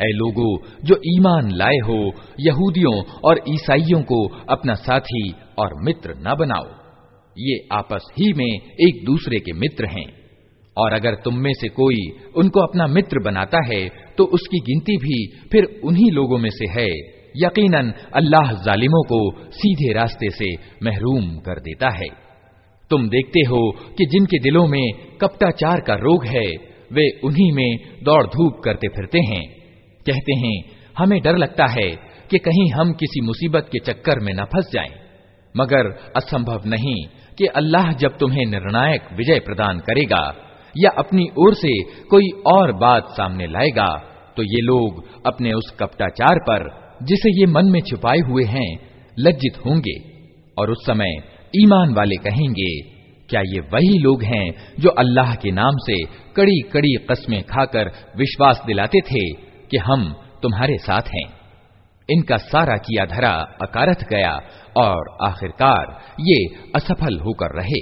ऐ लोगो जो ईमान लाए हो यहूदियों और ईसाइयों को अपना साथी और मित्र न बनाओ ये आपस ही में एक दूसरे के मित्र हैं और अगर तुम में से कोई उनको अपना मित्र बनाता है तो उसकी गिनती भी फिर उन्हीं लोगों में से है। यकीनन अल्लाह जालिमों को सीधे रास्ते से महरूम कर देता है। तुम देखते हो कि जिनके दिलों में कपटाचार का रोग है वे उन्हीं में दौड़ धूप करते फिरते हैं। कहते हैं हमें डर लगता है कि कहीं हम किसी मुसीबत के चक्कर में न फंस जाएँ, मगर असंभव नहीं कि अल्लाह जब तुम्हें निर्णायक विजय प्रदान करेगा या अपनी ओर से कोई और बात सामने लाएगा तो ये लोग अपने उस कपटाचार पर, जिसे ये मन में छुपाए हुए हैं, लज्जित होंगे, और उस समय ईमान वाले कहेंगे, क्या ये वही लोग हैं जो अल्लाह के नाम से कड़ी कड़ी कस्में खाकर विश्वास दिलाते थे कि हम तुम्हारे साथ हैं। इनका सारा किया धरा अकारथ गया, और आखिरकार ये असफल होकर रहे।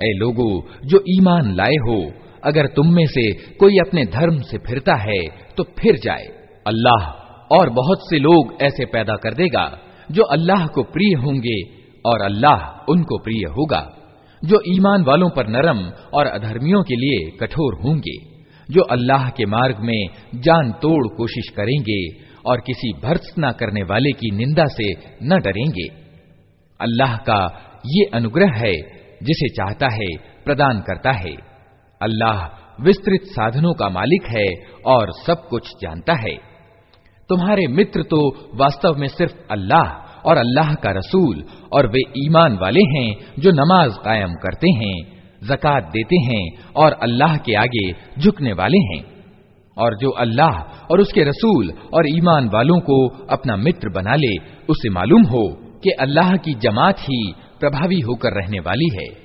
ऐ लोगो जो ईमान लाए हो अगर तुम में से कोई अपने धर्म से फिरता है तो फिर जाए अल्लाह और बहुत से लोग ऐसे पैदा कर देगा जो अल्लाह को प्रिय होंगे और अल्लाह उनको प्रिय होगा जो ईमान वालों पर नरम और अधर्मियों के लिए कठोर होंगे, जो अल्लाह के मार्ग में जान तोड़ कोशिश करेंगे और किसी भर्त्सना करने वाले की निंदा से न डरेंगे। अल्लाह का ये अनुग्रह है, जिसे चाहता है, प्रदान करता है। अल्लाह विस्तृत साधनों का मालिक है और सब कुछ जानता है। तुम्हारे मित्र तो वास्तव में सिर्फ़ अल्लाह और अल्लाह का रसूल और वे ईमान वाले हैं जो नमाज़ कायम करते हैं, जक़ात देते हैं और अल्लाह के आगे झुकने वाले हैं। और जो अल्लाह और उसके रसूल और ईमान वालों को अपना मित्र बना ले, उसे मालूम हो कि अल्लाह की जमात ही प्रभावी होकर रहने वाली है।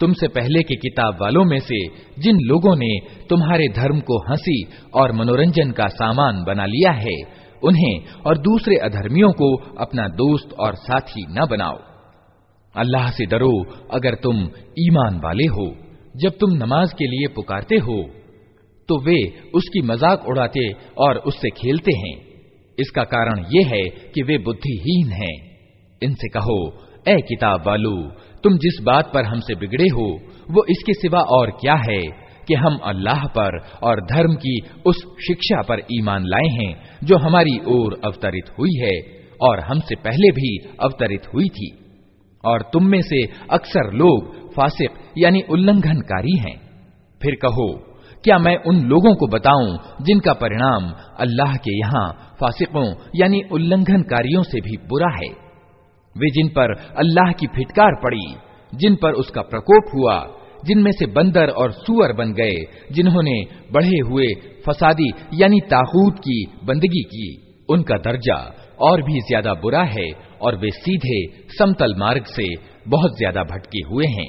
तुमसे पहले के किताब वालों में से जिन लोगों ने तुम्हारे धर्म को हँसी और मनोरंजन का सामान बना लिया है, उन्हें और दूसरे अधर्मियों को अपना दोस्त और साथी न बनाओ। अल्लाह से डरो अगर तुम ईमान वाले हो। जब तुम नमाज़ के लिए पुकारते हो तो वे उसकी मज़ाक उड़ाते और उससे खेलते हैं। इसका कारण यह है कि वे बुद्धिहीन हैं। इनसे कहो ए किताब वालो तुम जिस बात पर हमसे बिगड़े हो, वो इसके सिवा और क्या है कि हम अल्लाह पर और धर्म की उस शिक्षा पर ईमान लाए हैं, जो हमारी ओर अवतरित हुई है और हमसे पहले भी अवतरित हुई थी। और तुम में से अक्सर लोग फासिक यानी उल्लंघनकारी हैं। फिर कहो, क्या मैं उन लोगों को बताऊँ जिनका परिणाम अल्लाह के यहाँ फासिकों यानी उल्लंघनकारियों से भी बुरा है? वे जिन पर अल्लाह की फिटकार पड़ी, जिन पर उसका प्रकोप हुआ, जिनमें से बंदर और सुअर बन गए, जिन्होंने बढ़े हुए फसादी यानी ताकूत की बंदगी की, उनका दर्जा और भी ज़्यादा बुरा है और वे सीधे समतल मार्ग से बहुत ज़्यादा भटके हुए हैं।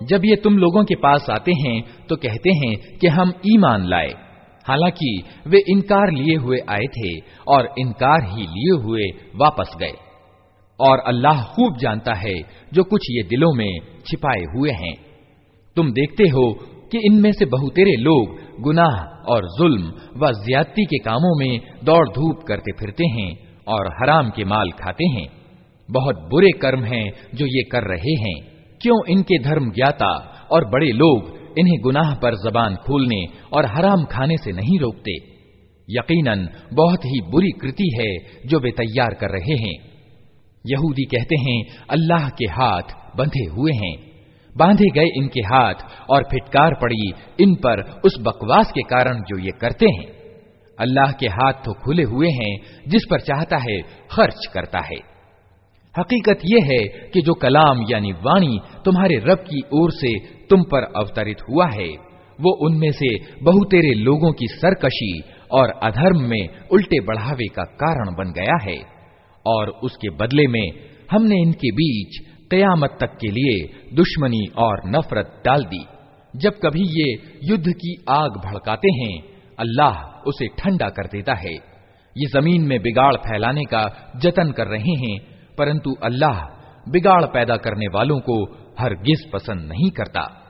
जब ये तुम लोगों के पास आते हैं तो कहते हैं कि हम ईमान लाए हालांकि वे इनकार लिए हुए आए थे और इनकार ही लिए हुए वापस गए और अल्लाह खूब जानता है जो कुछ ये दिलों में छिपाए हुए हैं तुम देखते हो कि इनमें से बहुतेरे लोग गुनाह और जुल्म व ज्यादती के कामों में दौड़ धूप करते फिरते हैं और हराम के माल खाते हैं। बहुत बुरे कर्म हैं जो ये कर रहे हैं। क्यों इनके धर्म ज्ञाता और बड़े लोग इन्हें गुनाह पर जबान खोलने और हराम खाने से नहीं रोकते? यकीनन, बहुत ही बुरी कृति है जो वे तैयार कर रहे हैं। यहूदी कहते हैं, अल्लाह के हाथ बंधे हुए हैं। बांधे गए इनके हाथ और फिटकार पड़ी इन पर उस बकवास के कारण जो ये करते हैं। अल्लाह के हाथ तो खुले हुए हैं, जिस पर चाहता है खर्च करता है। हकीकत यह है कि जो कलाम यानी वाणी तुम्हारे रब की ओर से तुम पर अवतरित हुआ है, वो उनमें से बहुतेरे लोगों की सरकशी और अधर्म में उल्टे बढ़ावे का कारण बन गया है, और उसके बदले में हमने इनके बीच कयामत तक के लिए दुश्मनी और नफरत डाल दी। जब कभी ये युद्ध की आग भड़काते हैं, अल्लाह उसे ठंडा कर देता है। ये ज़मीन में बिगाड़ फैलाने का जतन कर रहे हैं, परंतु अल्लाह बिगाड़ पैदा करने वालों को हरगिज पसंद नहीं करता।